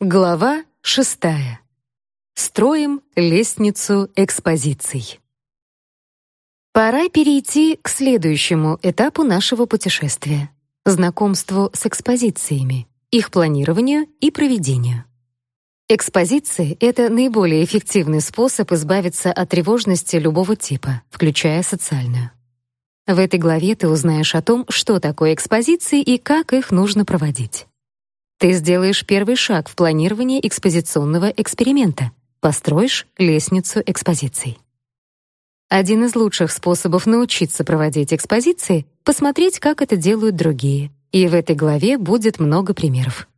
Глава шестая. Строим лестницу экспозиций. Пора перейти к следующему этапу нашего путешествия — знакомству с экспозициями, их планированию и проведению. Экспозиции — это наиболее эффективный способ избавиться от тревожности любого типа, включая социальную. В этой главе ты узнаешь о том, что такое экспозиции и как их нужно проводить. Ты сделаешь первый шаг в планировании экспозиционного эксперимента, построишь лестницу экспозиций. Один из лучших способов научиться проводить экспозиции — посмотреть, как это делают другие, и в этой главе будет много примеров.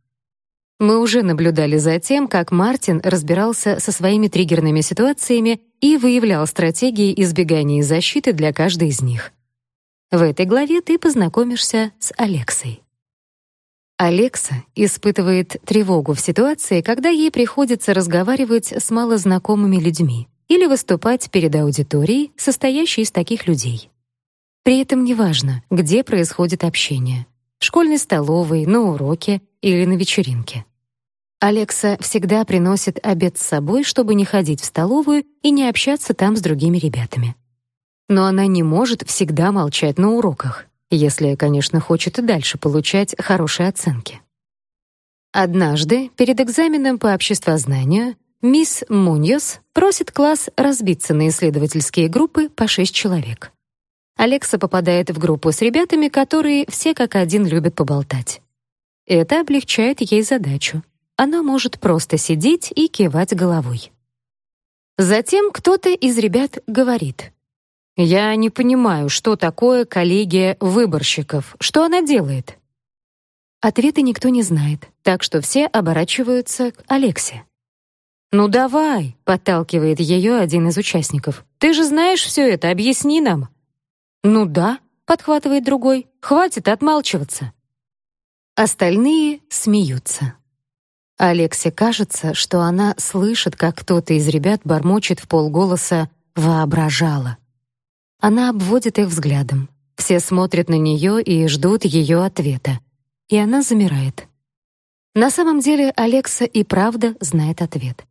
Мы уже наблюдали за тем, как Мартин разбирался со своими триггерными ситуациями и выявлял стратегии избегания и защиты для каждой из них. В этой главе ты познакомишься с Алексой. Алекса испытывает тревогу в ситуации, когда ей приходится разговаривать с малознакомыми людьми или выступать перед аудиторией, состоящей из таких людей. При этом неважно, где происходит общение — в школьной столовой, на уроке или на вечеринке. Алекса всегда приносит обед с собой, чтобы не ходить в столовую и не общаться там с другими ребятами. Но она не может всегда молчать на уроках если, конечно, хочет и дальше получать хорошие оценки. Однажды, перед экзаменом по обществознанию, мисс Муньос просит класс разбиться на исследовательские группы по шесть человек. Алекса попадает в группу с ребятами, которые все как один любят поболтать. Это облегчает ей задачу. Она может просто сидеть и кивать головой. Затем кто-то из ребят говорит: я не понимаю, что такое коллегия выборщиков. Что она делает? Ответа никто не знает, так что все оборачиваются к Алексе. «Ну давай», — подталкивает ее один из участников. «Ты же знаешь все это, объясни нам». «Ну да», — подхватывает другой. «Хватит отмалчиваться». Остальные смеются. Алексе кажется, что она слышит, как кто-то из ребят бормочет в полголоса «воображала». Она обводит их взглядом. Все смотрят на нее и ждут ее ответа. И она замирает. На самом деле Алекса и правда знает ответ.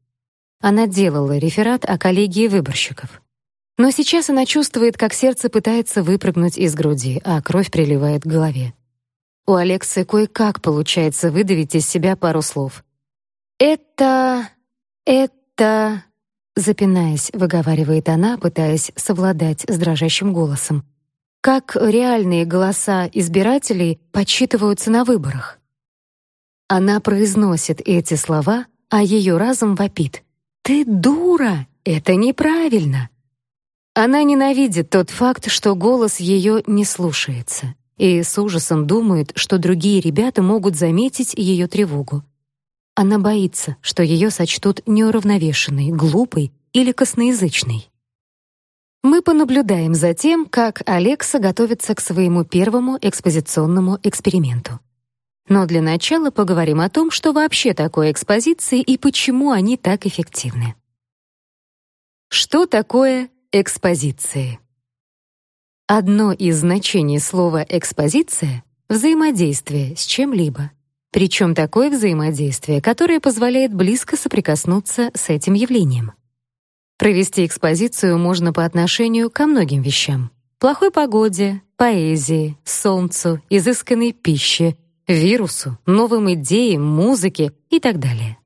Она делала реферат о коллегии выборщиков. Но сейчас она чувствует, как сердце пытается выпрыгнуть из груди, а кровь приливает к голове. У Алексы кое-как получается выдавить из себя пару слов. «Это... это...» запинаясь, выговаривает она, пытаясь совладать с дрожащим голосом. Как реальные голоса избирателей подсчитываются на выборах? Она произносит эти слова, а ее разум вопит: "Ты дура, это неправильно". Она ненавидит тот факт, что голос ее не слушается, и с ужасом думает, что другие ребята могут заметить ее тревогу. Она боится, что ее сочтут неуравновешенной, глупой или косноязычной. Мы понаблюдаем за тем, как Алекса готовится к своему первому экспозиционному эксперименту. Но для начала поговорим о том, что вообще такое экспозиции и почему они так эффективны. Что такое экспозиции? Одно из значений слова экспозиция взаимодействие с чем-либо. Причем такое взаимодействие, которое позволяет близко соприкоснуться с этим явлением. Провести экспозицию можно по отношению ко многим вещам: плохой погоде, поэзии, солнцу, изысканной пище, вирусу, новым идеям, музыке и так далее.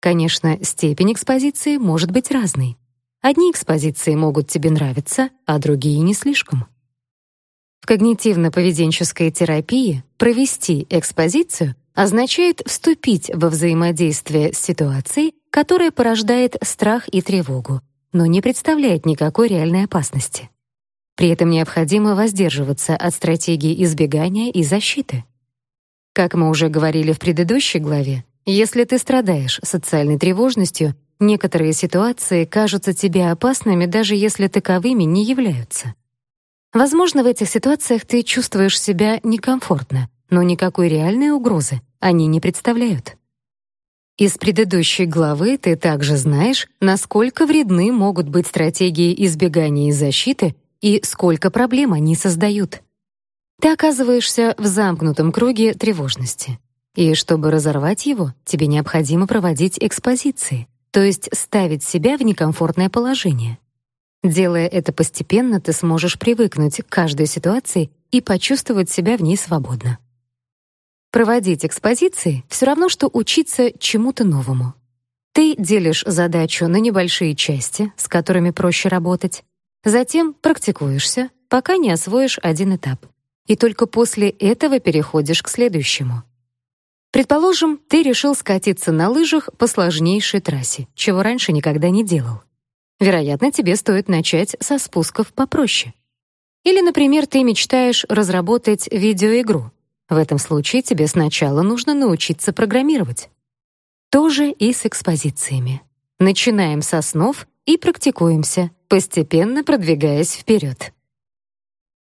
Конечно, степень экспозиции может быть разной. Одни экспозиции могут тебе нравиться, а другие не слишком. В когнитивно-поведенческой терапии провести экспозицию означает вступить во взаимодействие с ситуацией, которая порождает страх и тревогу, но не представляет никакой реальной опасности. При этом необходимо воздерживаться от стратегии избегания и защиты. Как мы уже говорили в предыдущей главе, если ты страдаешь социальной тревожностью, некоторые ситуации кажутся тебе опасными, даже если таковыми не являются. Возможно, в этих ситуациях ты чувствуешь себя некомфортно, но никакой реальной угрозы они не представляют. Из предыдущей главы ты также знаешь, насколько вредны могут быть стратегии избегания и защиты и сколько проблем они создают. Ты оказываешься в замкнутом круге тревожности. И чтобы разорвать его, тебе необходимо проводить экспозиции, то есть ставить себя в некомфортное положение. Делая это постепенно, ты сможешь привыкнуть к каждой ситуации и почувствовать себя в ней свободно. Проводить экспозиции все равно что учиться чему-то новому. Ты делишь задачу на небольшие части, с которыми проще работать, затем практикуешься, пока не освоишь один этап. И только после этого переходишь к следующему. Предположим, ты решил скатиться на лыжах по сложнейшей трассе, чего раньше никогда не делал. Вероятно, тебе стоит начать со спусков попроще. Или, например, ты мечтаешь разработать видеоигру. В этом случае тебе сначала нужно научиться программировать. То же и с экспозициями. Начинаем с основ и практикуемся, постепенно продвигаясь вперед.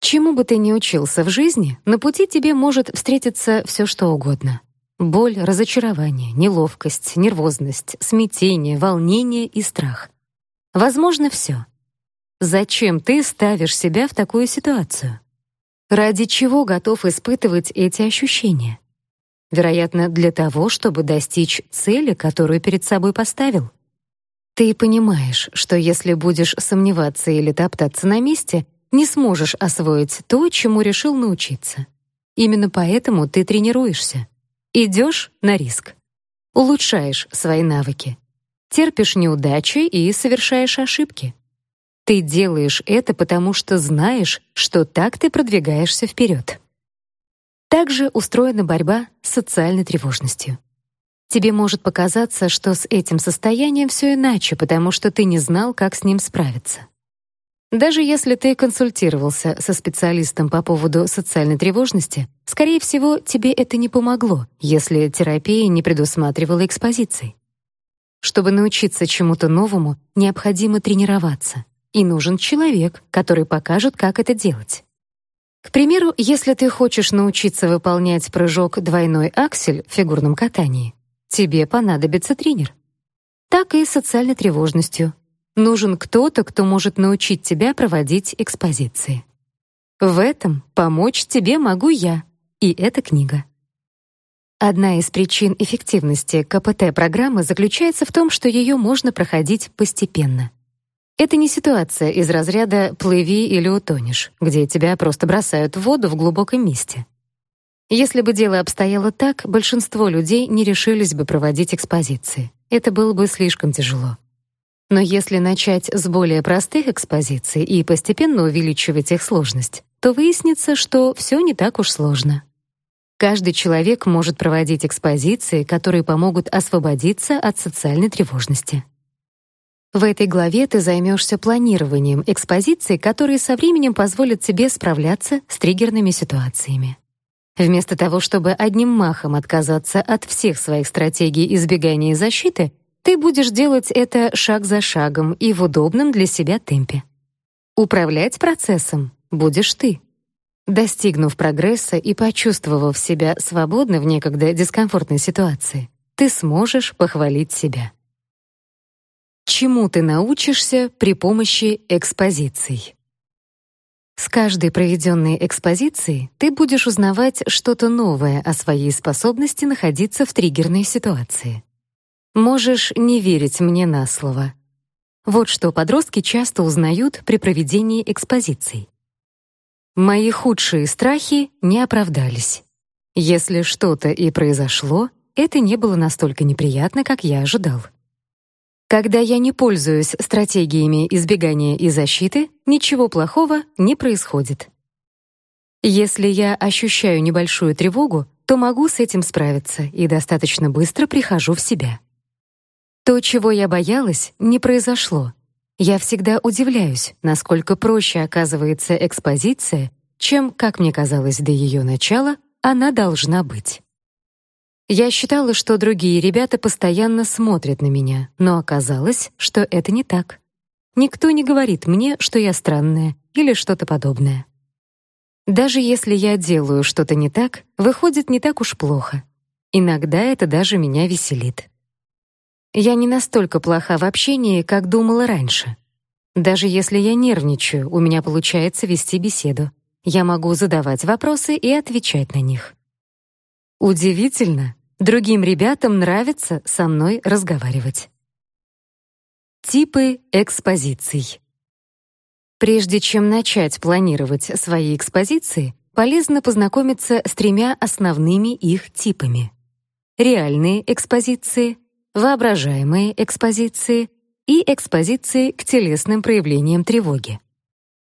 Чему бы ты ни учился в жизни, на пути тебе может встретиться все что угодно. Боль, разочарование, неловкость, нервозность, смятение, волнение и страх. Возможно, все. Зачем ты ставишь себя в такую ситуацию? Ради чего готов испытывать эти ощущения? Вероятно, для того, чтобы достичь цели, которую перед собой поставил. Ты понимаешь, что если будешь сомневаться или топтаться на месте, не сможешь освоить то, чему решил научиться. Именно поэтому ты тренируешься. Идешь на риск. Улучшаешь свои навыки терпишь неудачи и совершаешь ошибки. Ты делаешь это потому, что знаешь, что так ты продвигаешься вперед. Также устроена борьба с социальной тревожностью. Тебе может показаться, что с этим состоянием все иначе, потому что ты не знал, как с ним справиться. Даже если ты консультировался со специалистом по поводу социальной тревожности, скорее всего, тебе это не помогло, если терапия не предусматривала экспозиции. Чтобы научиться чему-то новому, необходимо тренироваться, и нужен человек, который покажет, как это делать. К примеру, если ты хочешь научиться выполнять прыжок двойной аксель в фигурном катании, тебе понадобится тренер. Так и с социальной тревожностью. Нужен кто-то, кто может научить тебя проводить экспозиции. В этом помочь тебе могу я, и эта книга. Одна из причин эффективности КПТ-программы заключается в том, что ее можно проходить постепенно. Это не ситуация из разряда «плыви или утонешь», где тебя просто бросают в воду в глубоком месте. Если бы дело обстояло так, большинство людей не решились бы проводить экспозиции. Это было бы слишком тяжело. Но если начать с более простых экспозиций и постепенно увеличивать их сложность, то выяснится, что все не так уж сложно. Каждый человек может проводить экспозиции, которые помогут освободиться от социальной тревожности. В этой главе ты займешься планированием экспозиций, которые со временем позволят тебе справляться с триггерными ситуациями. Вместо того, чтобы одним махом отказаться от всех своих стратегий избегания и защиты, ты будешь делать это шаг за шагом и в удобном для себя темпе. Управлять процессом будешь ты. Достигнув прогресса и почувствовав себя свободно в некогда дискомфортной ситуации, ты сможешь похвалить себя. Чему ты научишься при помощи экспозиций? С каждой проведенной экспозицией ты будешь узнавать что-то новое о своей способности находиться в триггерной ситуации. Можешь не верить мне на слово. Вот что подростки часто узнают при проведении экспозиций. Мои худшие страхи не оправдались. Если что-то и произошло, это не было настолько неприятно, как я ожидал. Когда я не пользуюсь стратегиями избегания и защиты, ничего плохого не происходит. Если я ощущаю небольшую тревогу, то могу с этим справиться и достаточно быстро прихожу в себя. То, чего я боялась, не произошло, я всегда удивляюсь, насколько проще оказывается экспозиция, чем, как мне казалось до ее начала, она должна быть. Я считала, что другие ребята постоянно смотрят на меня, но оказалось, что это не так. Никто не говорит мне, что я странная или что-то подобное. Даже если я делаю что-то не так, выходит не так уж плохо. Иногда это даже меня веселит. Я не настолько плоха в общении, как думала раньше. Даже если я нервничаю, у меня получается вести беседу. Я могу задавать вопросы и отвечать на них. Удивительно, Другим ребятам нравится со мной разговаривать. Типы экспозиций. Прежде чем начать планировать свои экспозиции, полезно познакомиться с тремя основными их типами: реальные экспозиции, воображаемые экспозиции и экспозиции к телесным проявлениям тревоги.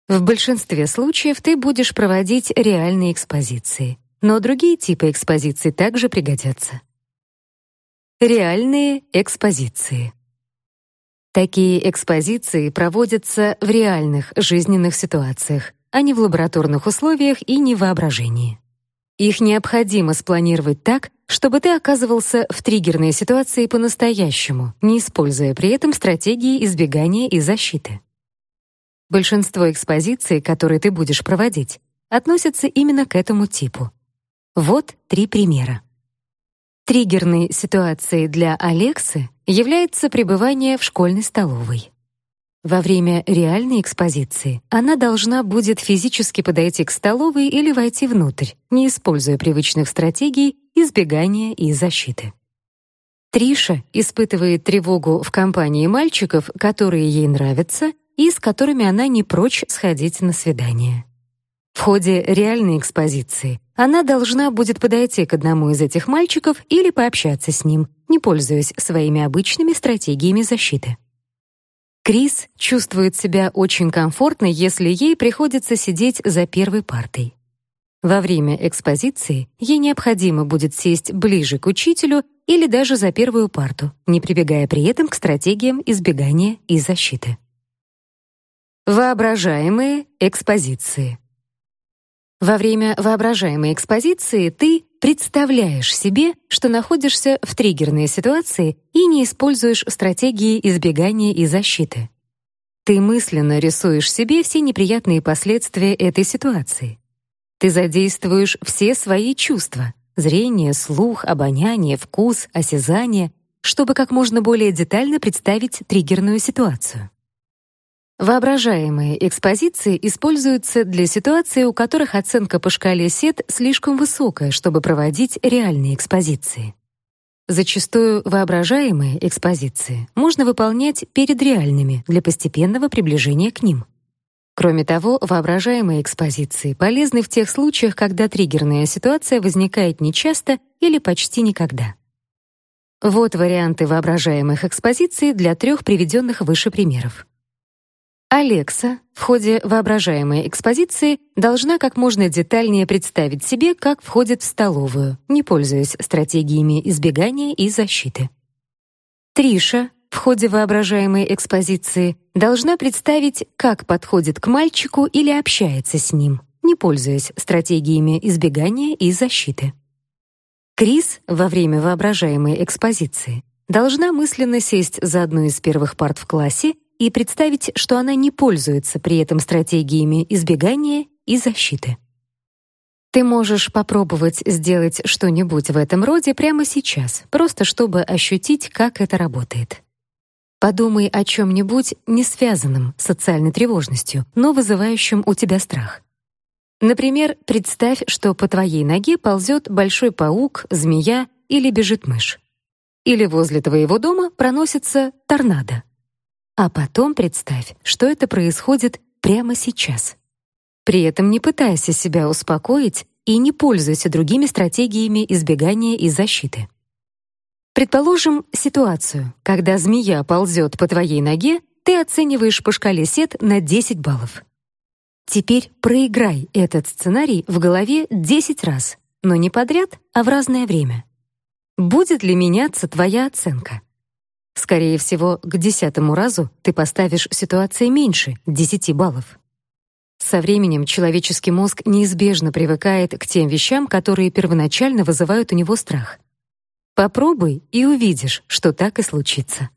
В большинстве случаев ты будешь проводить реальные экспозиции но другие типы экспозиций также пригодятся. Реальные экспозиции. Такие экспозиции проводятся в реальных жизненных ситуациях, а не в лабораторных условиях и не в воображении. Их необходимо спланировать так, чтобы ты оказывался в триггерной ситуации по-настоящему, не используя при этом стратегии избегания и защиты. Большинство экспозиций, которые ты будешь проводить, относятся именно к этому типу. Вот три примера. Триггерной ситуацией для Алексы является пребывание в школьной столовой. Во время реальной экспозиции она должна будет физически подойти к столовой или войти внутрь, не используя привычных стратегий избегания и защиты. Триша испытывает тревогу в компании мальчиков, которые ей нравятся и с которыми она не прочь сходить на свидание. В ходе реальной экспозиции она должна будет подойти к одному из этих мальчиков или пообщаться с ним, не пользуясь своими обычными стратегиями защиты. Крис чувствует себя очень комфортно, если ей приходится сидеть за первой партой. Во время экспозиции ей необходимо будет сесть ближе к учителю или даже за первую парту, не прибегая при этом к стратегиям избегания и защиты. Воображаемые экспозиции. Во время воображаемой экспозиции ты представляешь себе, что находишься в триггерной ситуации и не используешь стратегии избегания и защиты. Ты мысленно рисуешь себе все неприятные последствия этой ситуации. Ты задействуешь все свои чувства: зрение, слух, обоняние, вкус, осязание, чтобы как можно более детально представить триггерную ситуацию. Воображаемые экспозиции используются для ситуаций, у которых оценка по шкале СЕТ слишком высокая, чтобы проводить реальные экспозиции. Зачастую воображаемые экспозиции можно выполнять перед реальными для постепенного приближения к ним. Кроме того, воображаемые экспозиции полезны в тех случаях, когда триггерная ситуация возникает нечасто или почти никогда. Вот варианты воображаемых экспозиций для трех приведенных выше примеров. Алекса в ходе воображаемой экспозиции должна как можно детальнее представить себе, как входит в столовую, не пользуясь стратегиями избегания и защиты. Триша в ходе воображаемой экспозиции должна представить, как подходит к мальчику или общается с ним, не пользуясь стратегиями избегания и защиты. Крис во время воображаемой экспозиции должна мысленно сесть за одну из первых парт в классе и представить, что она не пользуется при этом стратегиями избегания и защиты. Ты можешь попробовать сделать что-нибудь в этом роде прямо сейчас, просто чтобы ощутить, как это работает. Подумай о чем нибудь не связанном с социальной тревожностью, но вызывающем у тебя страх. Например, представь, что по твоей ноге ползет большой паук, змея или бежит мышь. Или возле твоего дома проносится торнадо. А потом представь, что это происходит прямо сейчас. При этом не пытайся себя успокоить и не пользуйся другими стратегиями избегания и защиты. Предположим ситуацию, когда змея ползет по твоей ноге, ты оцениваешь по шкале СЕТ на 10 баллов. Теперь проиграй этот сценарий в голове 10 раз, но не подряд, а в разное время. Будет ли меняться твоя оценка? Скорее всего, к десятому разу ты поставишь ситуации меньше 10 баллов. Со временем человеческий мозг неизбежно привыкает к тем вещам, которые первоначально вызывают у него страх. Попробуй и увидишь, что так и случится.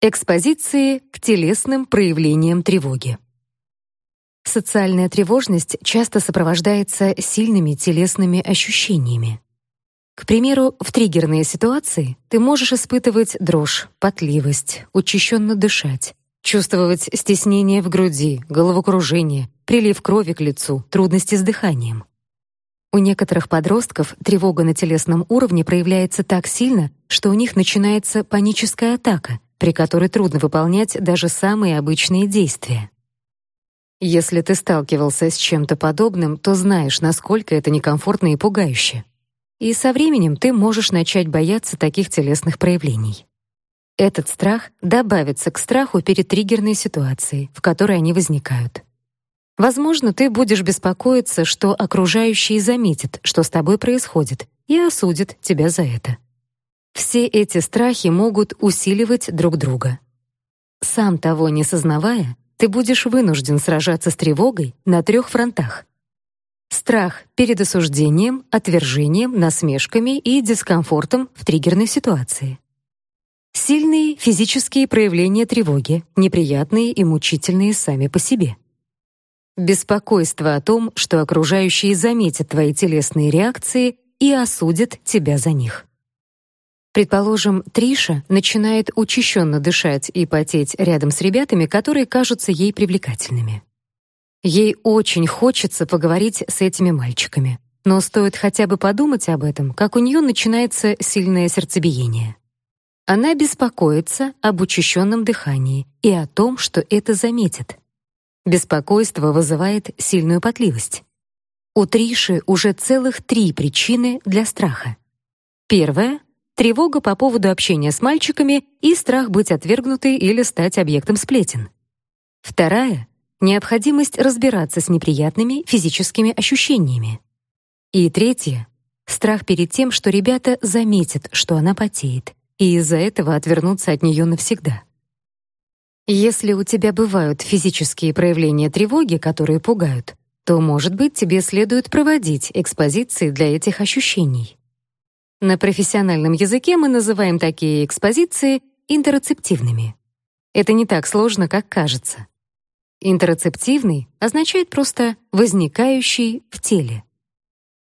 Экспозиции к телесным проявлениям тревоги. Социальная тревожность часто сопровождается сильными телесными ощущениями. К примеру, в триггерные ситуации ты можешь испытывать дрожь, потливость, учащенно дышать, чувствовать стеснение в груди, головокружение, прилив крови к лицу, трудности с дыханием. У некоторых подростков тревога на телесном уровне проявляется так сильно, что у них начинается паническая атака, при которой трудно выполнять даже самые обычные действия. Если ты сталкивался с чем-то подобным, то знаешь, насколько это некомфортно и пугающе. И со временем ты можешь начать бояться таких телесных проявлений. Этот страх добавится к страху перед триггерной ситуацией, в которой они возникают. Возможно, ты будешь беспокоиться, что окружающие заметят, что с тобой происходит, и осудят тебя за это. Все эти страхи могут усиливать друг друга. Сам того не сознавая, ты будешь вынужден сражаться с тревогой на трех фронтах. Страх перед осуждением, отвержением, насмешками и дискомфортом в триггерной ситуации. Сильные физические проявления тревоги, неприятные и мучительные сами по себе. Беспокойство о том, что окружающие заметят твои телесные реакции и осудят тебя за них. Предположим, Триша начинает учащенно дышать и потеть рядом с ребятами, которые кажутся ей привлекательными. Ей очень хочется поговорить с этими мальчиками, но стоит хотя бы подумать об этом, как у нее начинается сильное сердцебиение. Она беспокоится об учащенном дыхании и о том, что это заметят. Беспокойство вызывает сильную потливость. У Триши уже целых три причины для страха. Первая — тревога по поводу общения с мальчиками и страх быть отвергнутой или стать объектом сплетен. Вторая — необходимость разбираться с неприятными физическими ощущениями. И третья — страх перед тем, что ребята заметят, что она потеет, и из-за этого отвернутся от нее навсегда. Если у тебя бывают физические проявления тревоги, которые пугают, то, может быть, тебе следует проводить экспозиции для этих ощущений. На профессиональном языке мы называем такие экспозиции интероцептивными. Это не так сложно, как кажется. Интероцептивный означает просто возникающий в теле.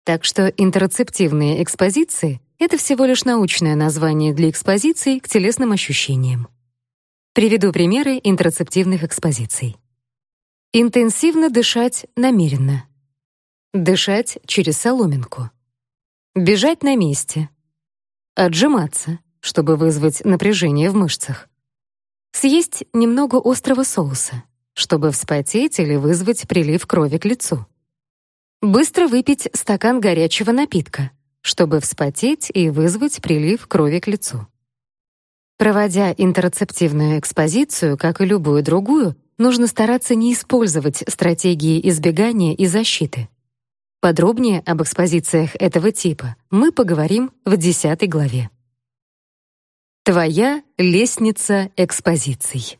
Так что интероцептивные экспозиции — это всего лишь научное название для экспозиций к телесным ощущениям. Приведу примеры интерцептивных экспозиций. Интенсивно дышать намеренно. Дышать через соломинку. Бежать на месте. Отжиматься, чтобы вызвать напряжение в мышцах. Съесть немного острого соуса, чтобы вспотеть или вызвать прилив крови к лицу. Быстро выпить стакан горячего напитка, чтобы вспотеть и вызвать прилив крови к лицу. Проводя интерцептивную экспозицию, как и любую другую, нужно стараться не использовать стратегии избегания и защиты. Подробнее об экспозициях этого типа мы поговорим в 10 главе. Твоя лестница экспозиций.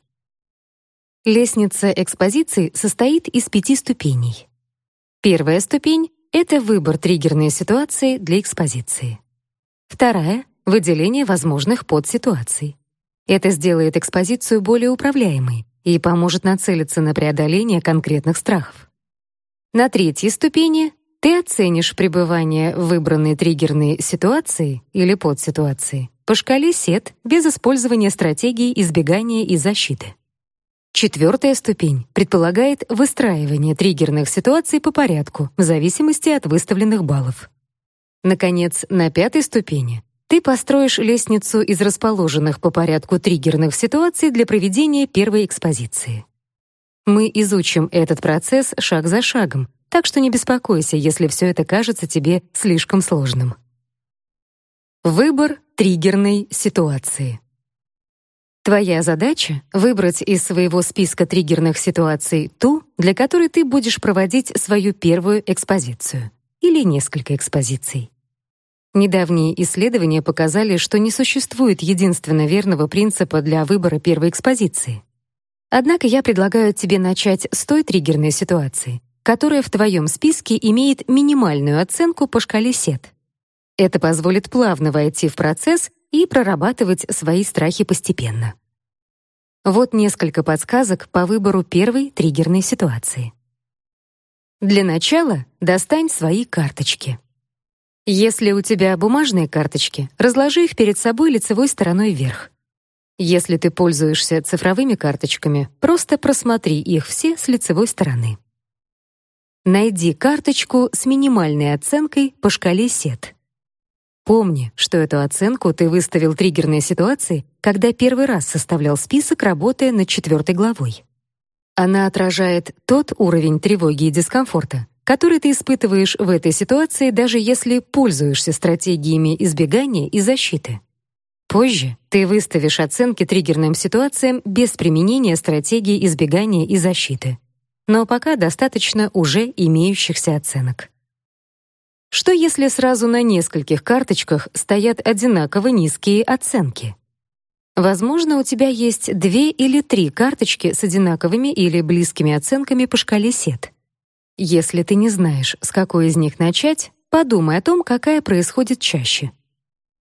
Лестница экспозиций состоит из пяти ступеней. Первая ступень — это выбор триггерной ситуации для экспозиции. Вторая выделение возможных подситуаций. Это сделает экспозицию более управляемой и поможет нацелиться на преодоление конкретных страхов. На третьей ступени ты оценишь пребывание в выбранной триггерной ситуации или подситуации по шкале СЕТ без использования стратегий избегания и защиты. Четвертая ступень предполагает выстраивание триггерных ситуаций по порядку в зависимости от выставленных баллов. Наконец, на пятой ступени ты построишь лестницу из расположенных по порядку триггерных ситуаций для проведения первой экспозиции. Мы изучим этот процесс шаг за шагом, так что не беспокойся, если все это кажется тебе слишком сложным. Выбор триггерной ситуации. Твоя задача — выбрать из своего списка триггерных ситуаций ту, для которой ты будешь проводить свою первую экспозицию или несколько экспозиций. Недавние исследования показали, что не существует единственно верного принципа для выбора первой экспозиции. Однако я предлагаю тебе начать с той триггерной ситуации, которая в твоем списке имеет минимальную оценку по шкале СЕТ. Это позволит плавно войти в процесс и прорабатывать свои страхи постепенно. Вот несколько подсказок по выбору первой триггерной ситуации. Для начала достань свои карточки. Если у тебя бумажные карточки, разложи их перед собой лицевой стороной вверх. Если ты пользуешься цифровыми карточками, просто просмотри их все с лицевой стороны. найди карточку с минимальной оценкой по шкале СЕТ. Помни, что эту оценку ты выставил триггерной ситуации, когда первый раз составлял список, работая над четвертой главой. Она отражает тот уровень тревоги и дискомфорта, который ты испытываешь в этой ситуации, даже если пользуешься стратегиями избегания и защиты. Позже ты выставишь оценки триггерным ситуациям без применения стратегии избегания и защиты. Но пока достаточно уже имеющихся оценок. Что если сразу на нескольких карточках стоят одинаково низкие оценки? Возможно, у тебя есть две или три карточки с одинаковыми или близкими оценками по шкале СЕТ. Если ты не знаешь, с какой из них начать, подумай о том, какая происходит чаще.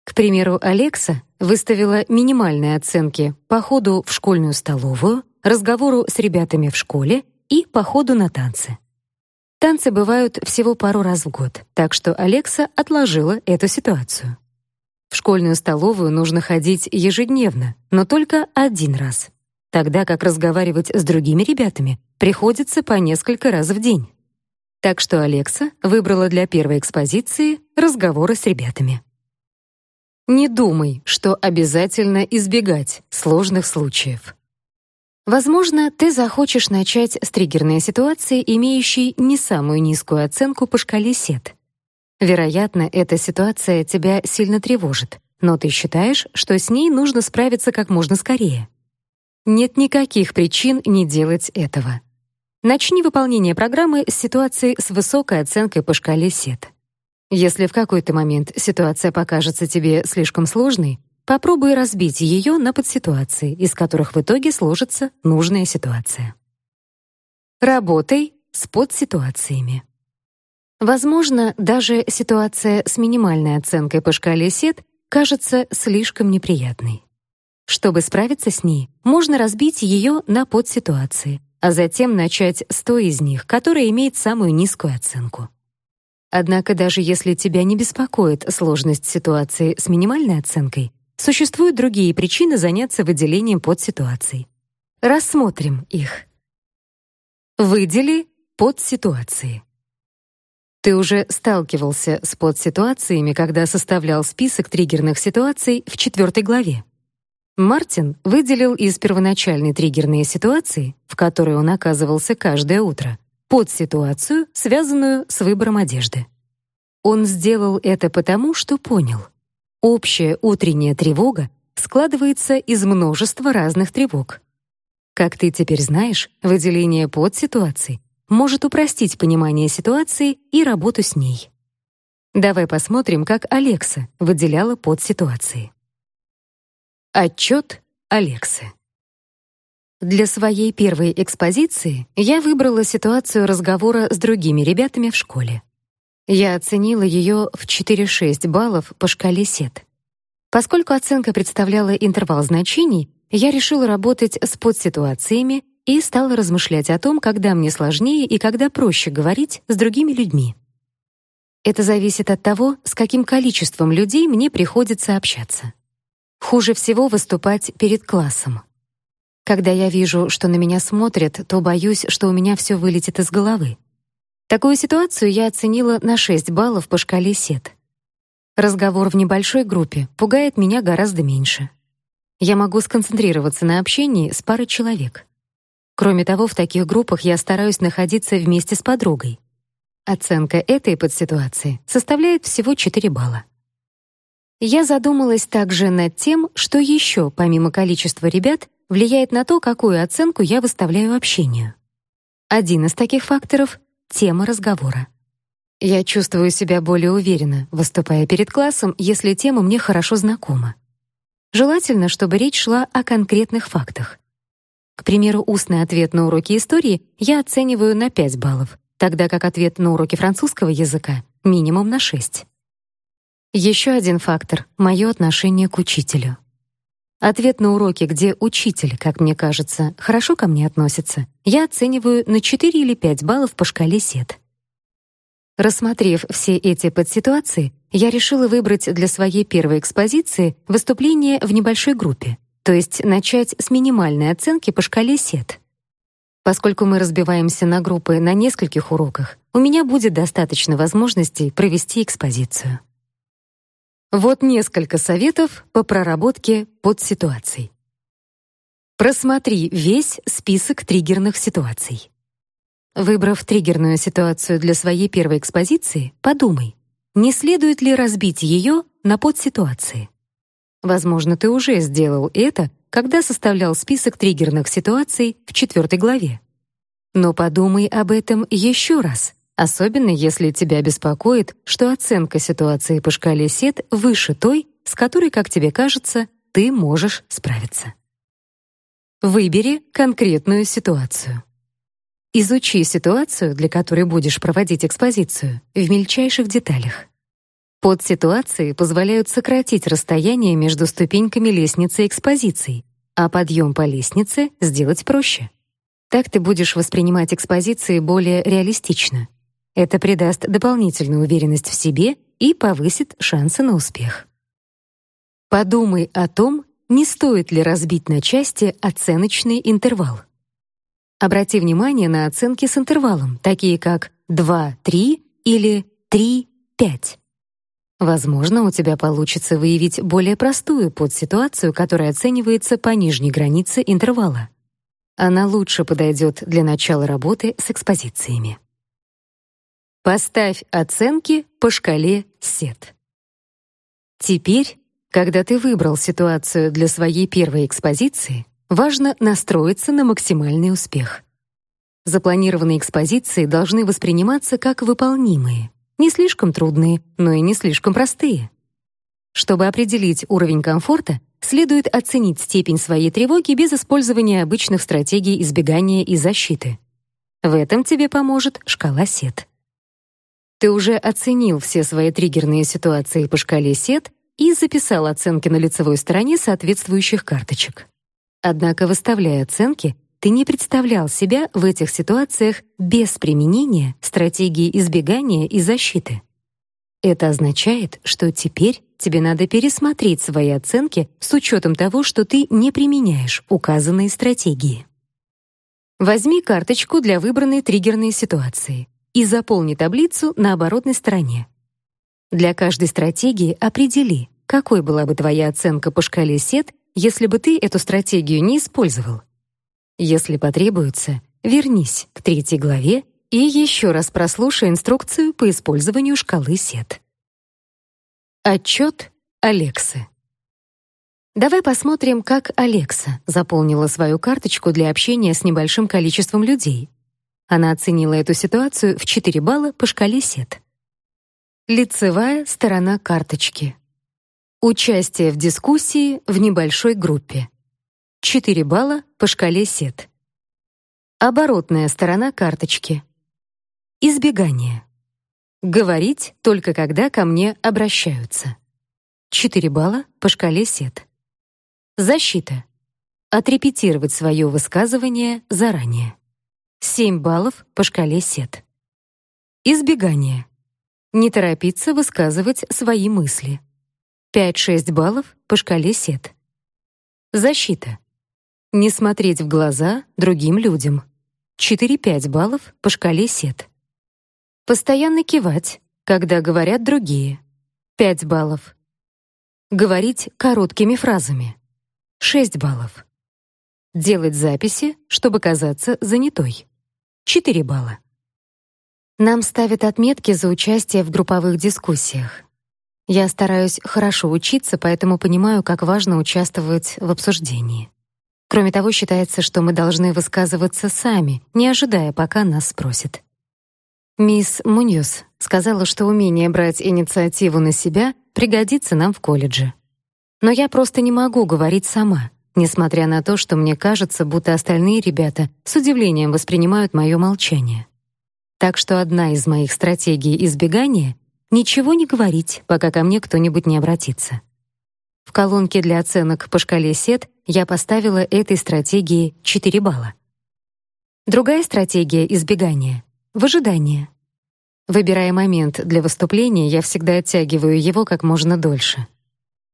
К примеру, Алекса выставила минимальные оценки по ходу в школьную столовую, разговору с ребятами в школе и походу на танцы. Танцы бывают всего пару раз в год, так что Алекса отложила эту ситуацию. В школьную столовую нужно ходить ежедневно, но только один раз. Тогда как разговаривать с другими ребятами приходится по несколько раз в день. Так что Алекса выбрала для первой экспозиции разговоры с ребятами. Не думай, что обязательно избегать сложных случаев. Возможно, ты захочешь начать с триггерной ситуации, имеющей не самую низкую оценку по шкале СЕТ. Вероятно, эта ситуация тебя сильно тревожит, но ты считаешь, что с ней нужно справиться как можно скорее. Нет никаких причин не делать этого. Начни выполнение программы с ситуации с высокой оценкой по шкале СЕТ. Если в какой-то момент ситуация покажется тебе слишком сложной, Попробуй разбить ее на подситуации, из которых в итоге сложится нужная ситуация. Работай с подситуациями. Возможно, даже ситуация с минимальной оценкой по шкале СЕТ кажется слишком неприятной. Чтобы справиться с ней, можно разбить ее на подситуации, а затем начать с той из них, которая имеет самую низкую оценку. Однако даже если тебя не беспокоит сложность ситуации с минимальной оценкой, Существуют другие причины заняться выделением подситуаций. Рассмотрим их. Выдели подситуации. Ты уже сталкивался с подситуациями, когда составлял список триггерных ситуаций в четвертой главе. Мартин выделил из первоначальной триггерной ситуации, в которой он оказывался каждое утро, подситуацию, связанную с выбором одежды. Он сделал это потому, что понял — Общая утренняя тревога складывается из множества разных тревог. Как ты теперь знаешь, выделение подситуаций может упростить понимание ситуации и работу с ней. Давай посмотрим, как Алекса выделяла подситуации. Отчет Алексы. Для своей первой экспозиции я выбрала ситуацию разговора с другими ребятами в школе. Я оценила ее в 4-6 баллов по шкале СЕТ. Поскольку оценка представляла интервал значений, я решила работать с подситуациями и стала размышлять о том, когда мне сложнее и когда проще говорить с другими людьми. Это зависит от того, с каким количеством людей мне приходится общаться. Хуже всего выступать перед классом. Когда я вижу, что на меня смотрят, то боюсь, что у меня все вылетит из головы. Такую ситуацию я оценила на 6 баллов по шкале СЕТ. Разговор в небольшой группе пугает меня гораздо меньше. Я могу сконцентрироваться на общении с парой человек. Кроме того, в таких группах я стараюсь находиться вместе с подругой. Оценка этой подситуации составляет всего 4 балла. Я задумалась также над тем, что еще, помимо количества ребят, влияет на то, какую оценку я выставляю общению. Один из таких факторов Тема разговора. Я чувствую себя более уверенно, выступая перед классом, если тема мне хорошо знакома. Желательно, чтобы речь шла о конкретных фактах. К примеру, устный ответ на уроке истории я оцениваю на 5 баллов, тогда как ответ на уроке французского языка минимум на 6. Еще один фактор — мое отношение к учителю. Ответ на уроки, где учитель, как мне кажется, хорошо ко мне относится, я оцениваю на 4 или 5 баллов по шкале СЕТ. Рассмотрев все эти подситуации, я решила выбрать для своей первой экспозиции выступление в небольшой группе, то есть начать с минимальной оценки по шкале СЕТ. Поскольку мы разбиваемся на группы на нескольких уроках, у меня будет достаточно возможностей провести экспозицию. Вот несколько советов по проработке под ситуацией. Просмотри весь список триггерных ситуаций. Выбрав триггерную ситуацию для своей первой экспозиции, подумай, не следует ли разбить ее на подситуации. Возможно, ты уже сделал это, когда составлял список триггерных ситуаций в четвертой главе. Но подумай об этом еще раз, особенно если тебя беспокоит, что оценка ситуации по шкале СЕТ выше той, с которой, как тебе кажется, ты можешь справиться. Выбери конкретную ситуацию. Изучи ситуацию, для которой будешь проводить экспозицию, в мельчайших деталях. Подситуации позволяют сократить расстояние между ступеньками лестницы экспозиций, а подъем по лестнице сделать проще. Так ты будешь воспринимать экспозиции более реалистично. Это придаст дополнительную уверенность в себе и повысит шансы на успех. Подумай о том, не стоит ли разбить на части оценочный интервал. Обрати внимание на оценки с интервалом, такие как 2-3 или 3-5. Возможно, у тебя получится выявить более простую подситуацию, которая оценивается по нижней границе интервала. Она лучше подойдет для начала работы с экспозициями. Поставь оценки по шкале SET. Теперь, когда ты выбрал ситуацию для своей первой экспозиции, Важно настроиться на максимальный успех. Запланированные экспозиции должны восприниматься как выполнимые, не слишком трудные, но и не слишком простые. Чтобы определить уровень комфорта, следует оценить степень своей тревоги без использования обычных стратегий избегания и защиты. В этом тебе поможет шкала СЕТ. Ты уже оценил все свои триггерные ситуации по шкале СЕТ и записал оценки на лицевой стороне соответствующих карточек. Однако, выставляя оценки, ты не представлял себя в этих ситуациях без применения стратегии избегания и защиты. Это означает, что теперь тебе надо пересмотреть свои оценки с учетом того, что ты не применяешь указанные стратегии. Возьми карточку для выбранной триггерной ситуации и заполни таблицу на оборотной стороне. Для каждой стратегии определи, какой была бы твоя оценка по шкале СЕТ если бы ты эту стратегию не использовал. Если потребуется, вернись к третьей главе и еще раз прослушай инструкцию по использованию шкалы СЕТ. Отчет Алексы. Давай посмотрим, как Алекса заполнила свою карточку для общения с небольшим количеством людей. Она оценила эту ситуацию в 4 балла по шкале СЕТ. Лицевая сторона карточки. Участие в дискуссии в небольшой группе. 4 балла по шкале СЕТ. Оборотная сторона карточки. Избегание. Говорить только когда ко мне обращаются. 4 балла по шкале СЕТ. Защита. Отрепетировать свое высказывание заранее. 7 баллов по шкале СЕТ. Избегание. Не торопиться высказывать свои мысли. 5-6 баллов по шкале СЕТ. Защита. Не смотреть в глаза другим людям. 4-5 баллов по шкале СЕТ. Постоянно кивать, когда говорят другие. 5 баллов. Говорить короткими фразами. 6 баллов. Делать записи, чтобы казаться занятой. 4 балла. Нам ставят отметки за участие в групповых дискуссиях. Я стараюсь хорошо учиться, поэтому понимаю, как важно участвовать в обсуждении. Кроме того, считается, что мы должны высказываться сами, не ожидая, пока нас спросят. Мисс Муньюс сказала, что умение брать инициативу на себя пригодится нам в колледже. Но я просто не могу говорить сама, несмотря на то, что мне кажется, будто остальные ребята с удивлением воспринимают моё молчание. Так что одна из моих стратегий избегания Ничего не говорить, пока ко мне кто-нибудь не обратится. В колонке для оценок по шкале СЕТ я поставила этой стратегии 4 балла. Другая стратегия избегания — выжидание. Выбирая момент для выступления, я всегда оттягиваю его как можно дольше.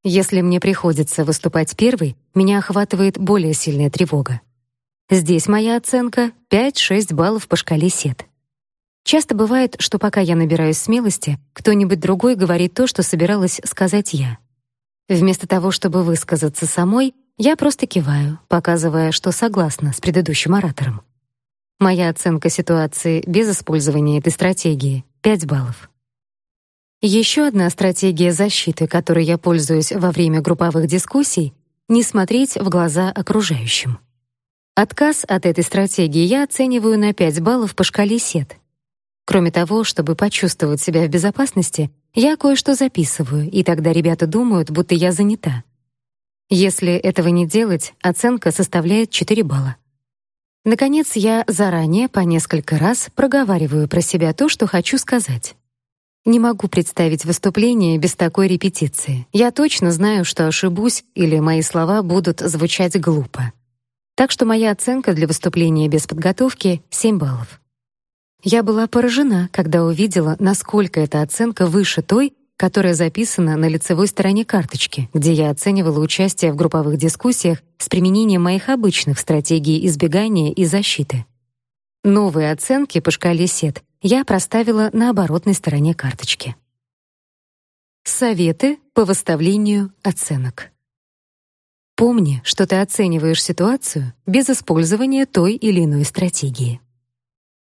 Если мне приходится выступать первой, меня охватывает более сильная тревога. Здесь моя оценка — 5-6 баллов по шкале СЕТ. Часто бывает, что пока я набираюсь смелости, кто-нибудь другой говорит то, что собиралась сказать я. Вместо того, чтобы высказаться самой, я просто киваю, показывая, что согласна с предыдущим оратором. Моя оценка ситуации без использования этой стратегии — 5 баллов. Еще одна стратегия защиты, которой я пользуюсь во время групповых дискуссий — не смотреть в глаза окружающим. Отказ от этой стратегии я оцениваю на 5 баллов по шкале СЕТ. Кроме того, чтобы почувствовать себя в безопасности, я кое-что записываю, и тогда ребята думают, будто я занята. Если этого не делать, оценка составляет 4 балла. Наконец, я заранее по несколько раз проговариваю про себя то, что хочу сказать. Не могу представить выступление без такой репетиции. Я точно знаю, что ошибусь или мои слова будут звучать глупо. Так что моя оценка для выступления без подготовки 7 баллов. Я была поражена, когда увидела, насколько эта оценка выше той, которая записана на лицевой стороне карточки, где я оценивала участие в групповых дискуссиях с применением моих обычных стратегий избегания и защиты. Новые оценки по шкале СЕТ я проставила на оборотной стороне карточки. Советы по выставлению оценок. Помни, что ты оцениваешь ситуацию без использования той или иной стратегии.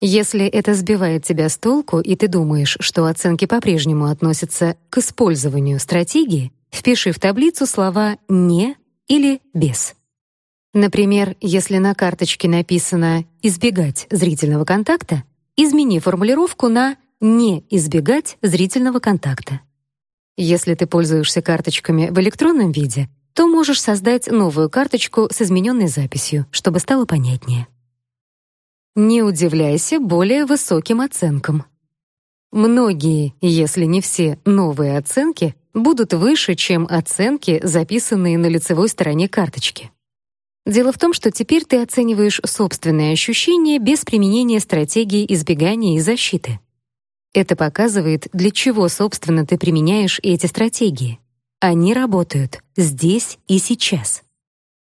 Если это сбивает тебя с толку, и ты думаешь, что оценки по-прежнему относятся к использованию стратегии, впиши в таблицу слова «не» или «без». Например, если на карточке написано «избегать зрительного контакта», измени формулировку на «не избегать зрительного контакта». Если ты пользуешься карточками в электронном виде, то можешь создать новую карточку с измененной записью, чтобы стало понятнее. Не удивляйся более высоким оценкам. Многие, если не все, новые оценки будут выше, чем оценки, записанные на лицевой стороне карточки. Дело в том, что теперь ты оцениваешь собственные ощущения без применения стратегии избегания и защиты. Это показывает, для чего, собственно, ты применяешь эти стратегии. Они работают здесь и сейчас.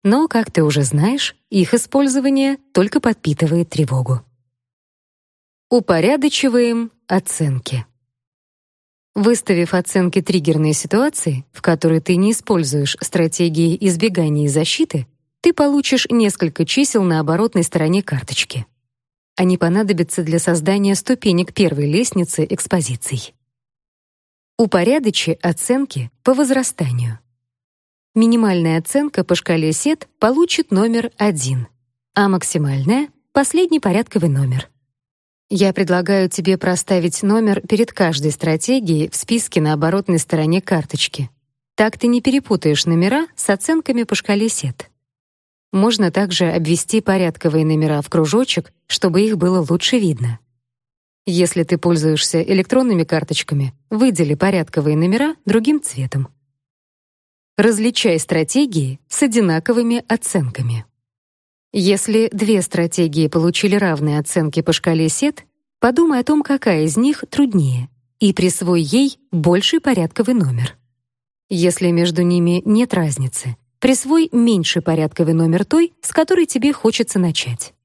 Но, как ты уже знаешь, их использование только подпитывает тревогу. Упорядочиваем оценки. Выставив оценки триггерной ситуации, в которой ты не используешь стратегии избегания и защиты, ты получишь несколько чисел на оборотной стороне карточки. Они понадобятся для создания ступенек первой лестницы экспозиций. Упорядочи оценки по возрастанию. Минимальная оценка по шкале СЕТ получит номер 1, а максимальная — последний порядковый номер. Я предлагаю тебе проставить номер перед каждой стратегией в списке на оборотной стороне карточки. Так ты не перепутаешь номера с оценками по шкале СЕТ. Можно также обвести порядковые номера в кружочек, чтобы их было лучше видно. Если ты пользуешься электронными карточками, выдели порядковые номера другим цветом. Различай стратегии с одинаковыми оценками. Если две стратегии получили равные оценки по шкале СЕТ, подумай о том, какая из них труднее, и присвой ей больший порядковый номер. Если между ними нет разницы, присвой меньший порядковый номер той, с которой тебе хочется начать.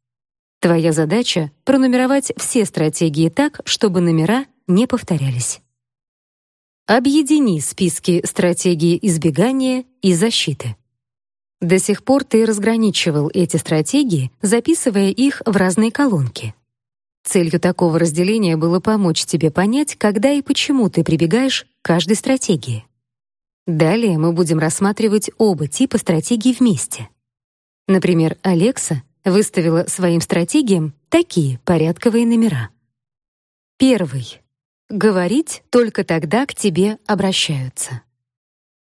Твоя задача — пронумеровать все стратегии так, чтобы номера не повторялись. Объедини списки стратегий избегания и защиты. До сих пор ты разграничивал эти стратегии, записывая их в разные колонки. Целью такого разделения было помочь тебе понять, когда и почему ты прибегаешь к каждой стратегии. Далее мы будем рассматривать оба типа стратегий вместе. Например, Алекса выставила своим стратегиям такие порядковые номера. Первый Говорить только тогда к тебе обращаются.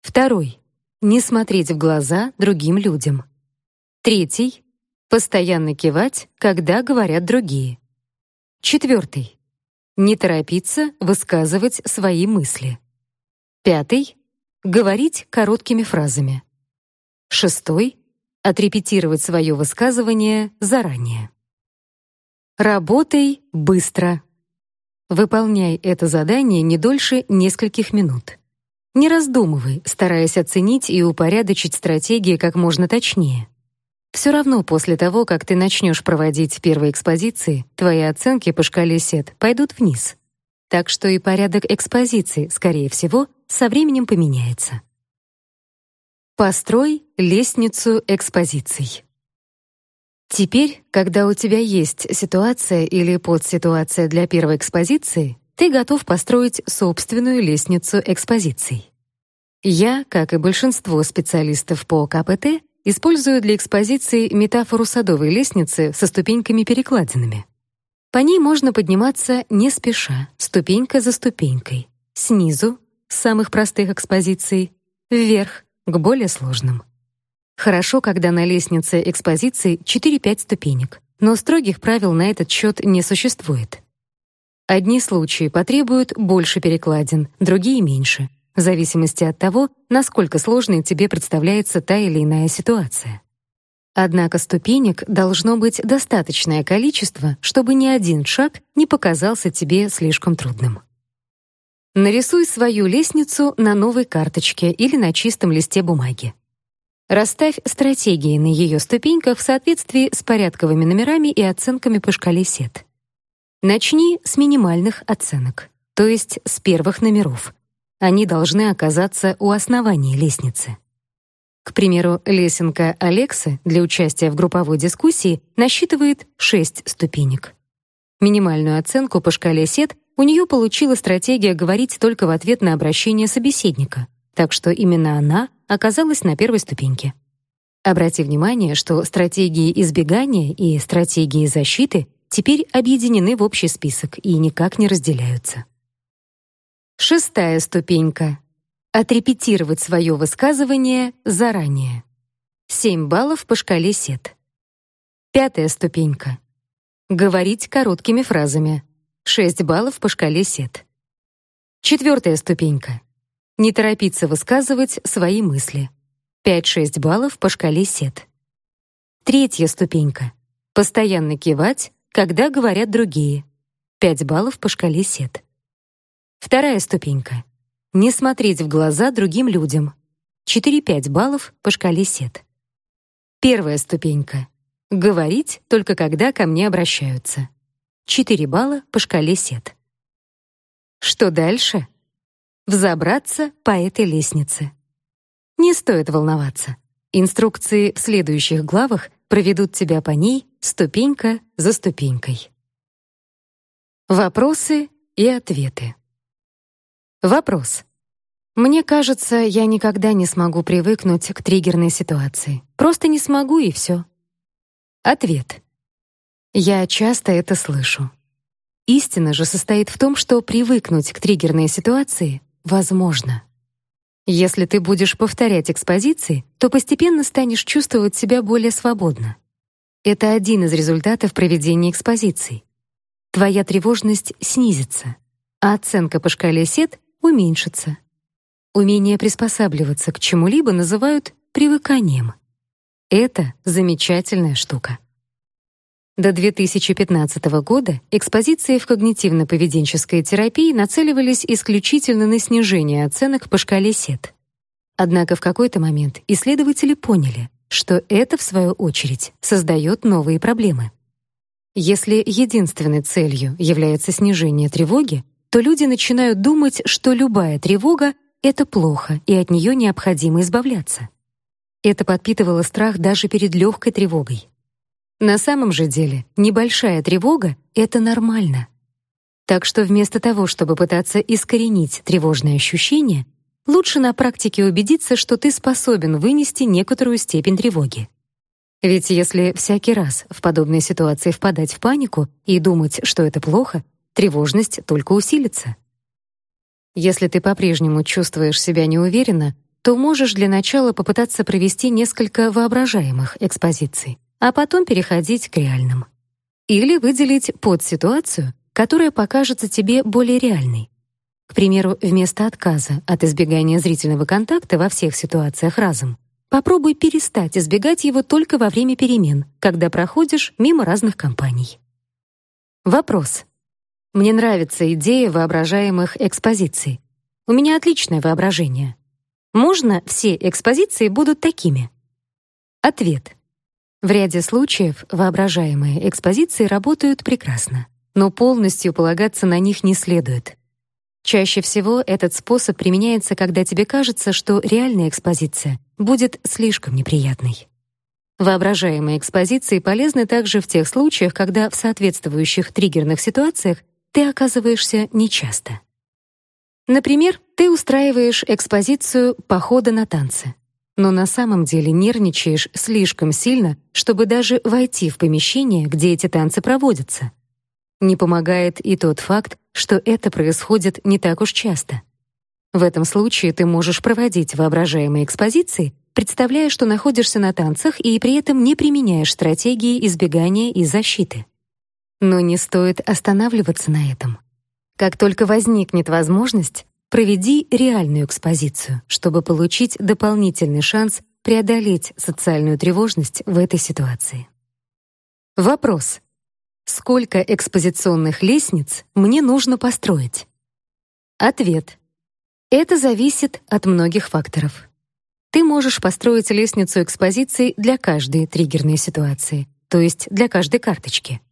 Второй. Не смотреть в глаза другим людям. Третий. Постоянно кивать, когда говорят другие. Четвертый. Не торопиться высказывать свои мысли. Пятый. Говорить короткими фразами. Шестой. Отрепетировать свое высказывание заранее. Работай быстро. Выполняй это задание не дольше нескольких минут. Не раздумывай, стараясь оценить и упорядочить стратегии как можно точнее. Все равно после того, как ты начнешь проводить первые экспозиции, твои оценки по шкале СЕТ пойдут вниз. Так что и порядок экспозиции, скорее всего, со временем поменяется. Построй лестницу экспозиций. Теперь, когда у тебя есть ситуация или подситуация для первой экспозиции, ты готов построить собственную лестницу экспозиций. Я, как и большинство специалистов по КПТ, использую для экспозиции метафору садовой лестницы со ступеньками-перекладинами. По ней можно подниматься не спеша, ступенька за ступенькой, снизу, с самых простых экспозиций, вверх, к более сложным. Хорошо, когда на лестнице экспозиции 4-5 ступенек, но строгих правил на этот счет не существует. Одни случаи потребуют больше перекладин, другие — меньше — в зависимости от того, насколько сложной тебе представляется та или иная ситуация. Однако ступенек должно быть достаточное количество, чтобы ни один шаг не показался тебе слишком трудным. Нарисуй свою лестницу на новой карточке или на чистом листе бумаги. Расставь стратегии на ее ступеньках в соответствии с порядковыми номерами и оценками по шкале СЕТ. Начни с минимальных оценок, то есть с первых номеров, они должны оказаться у основания лестницы. К примеру, лесенка Алексы для участия в групповой дискуссии насчитывает 6 ступенек. Минимальную оценку по шкале СЕТ у нее получила стратегия говорить только в ответ на обращение собеседника, так что именно она оказалась на первой ступеньке. Обрати внимание, что стратегии избегания и стратегии защиты теперь объединены в общий список и никак не разделяются. Шестая ступенька. Отрепетировать свое высказывание заранее. 7 баллов по шкале СЕТ. Пятая ступенька. Говорить короткими фразами. 6 баллов по шкале СЕТ. Четвертая ступенька. Не торопиться высказывать свои мысли. 5-6 баллов по шкале СЕТ. Третья ступенька. Постоянно кивать, когда говорят другие. 5 баллов по шкале СЕТ. Вторая ступенька. Не смотреть в глаза другим людям. 4-5 баллов по шкале СЕТ. Первая ступенька. Говорить только когда ко мне обращаются. 4 балла по шкале СЕТ. Что дальше? Взобраться по этой лестнице. Не стоит волноваться. Инструкции в следующих главах проведут тебя по ней ступенька за ступенькой. Вопросы и ответы. Вопрос. Мне кажется, я никогда не смогу привыкнуть к триггерной ситуации. Просто не смогу и все. Ответ. Я часто это слышу. Истина же состоит в том, что привыкнуть к триггерной ситуации возможно. Если ты будешь повторять экспозиции, то постепенно станешь чувствовать себя более свободно. Это один из результатов проведения экспозиций. Твоя тревожность снизится, а оценка по шкале СЕТ уменьшится. Умение приспосабливаться к чему-либо называют привыканием. Это замечательная штука. До 2015 года экспозиции в когнитивно-поведенческой терапии нацеливались исключительно на снижение оценок по шкале СЕТ. Однако в какой-то момент исследователи поняли, что это в свою очередь создает новые проблемы. Если единственной целью является снижение тревоги, то люди начинают думать, что любая тревога — это плохо, и от нее необходимо избавляться. Это подпитывало страх даже перед легкой тревогой. На самом же деле, небольшая тревога — это нормально. Так что вместо того, чтобы пытаться искоренить тревожные ощущения, лучше на практике убедиться, что ты способен вынести некоторую степень тревоги. Ведь если всякий раз в подобной ситуации впадать в панику и думать, что это плохо, тревожность только усилится. Если ты по-прежнему чувствуешь себя неуверенно, то можешь для начала попытаться провести несколько воображаемых экспозиций, а потом переходить к реальным. Или выделить подситуацию, которая покажется тебе более реальной. К примеру, вместо отказа от избегания зрительного контакта во всех ситуациях разом, попробуй перестать избегать его только во время перемен, когда проходишь мимо разных компаний. Вопрос. Мне нравится идея воображаемых экспозиций. У меня отличное воображение. Можно все экспозиции будут такими? Ответ. В ряде случаев воображаемые экспозиции работают прекрасно, но полностью полагаться на них не следует. Чаще всего этот способ применяется, когда тебе кажется, что реальная экспозиция будет слишком неприятной. Воображаемые экспозиции полезны также в тех случаях, когда в соответствующих триггерных ситуациях ты оказываешься нечасто. Например, ты устраиваешь экспозицию похода на танцы, но на самом деле нервничаешь слишком сильно, чтобы даже войти в помещение, где эти танцы проводятся. Не помогает и тот факт, что это происходит не так уж часто. В этом случае ты можешь проводить воображаемые экспозиции, представляя, что находишься на танцах и при этом не применяешь стратегии избегания и защиты. Но не стоит останавливаться на этом. Как только возникнет возможность, проведи реальную экспозицию, чтобы получить дополнительный шанс преодолеть социальную тревожность в этой ситуации. Вопрос: Сколько экспозиционных лестниц мне нужно построить? Ответ: Это зависит от многих факторов. Ты можешь построить лестницу экспозиций для каждой триггерной ситуации, то есть для каждой карточки.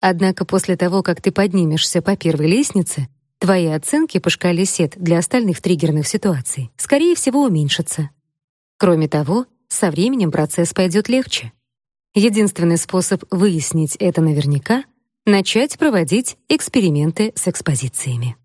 Однако после того, как ты поднимешься по первой лестнице, твои оценки по шкале СЕТ для остальных триггерных ситуаций, скорее всего, уменьшатся. Кроме того, со временем процесс пойдет легче. Единственный способ выяснить это наверняка — начать проводить эксперименты с экспозициями.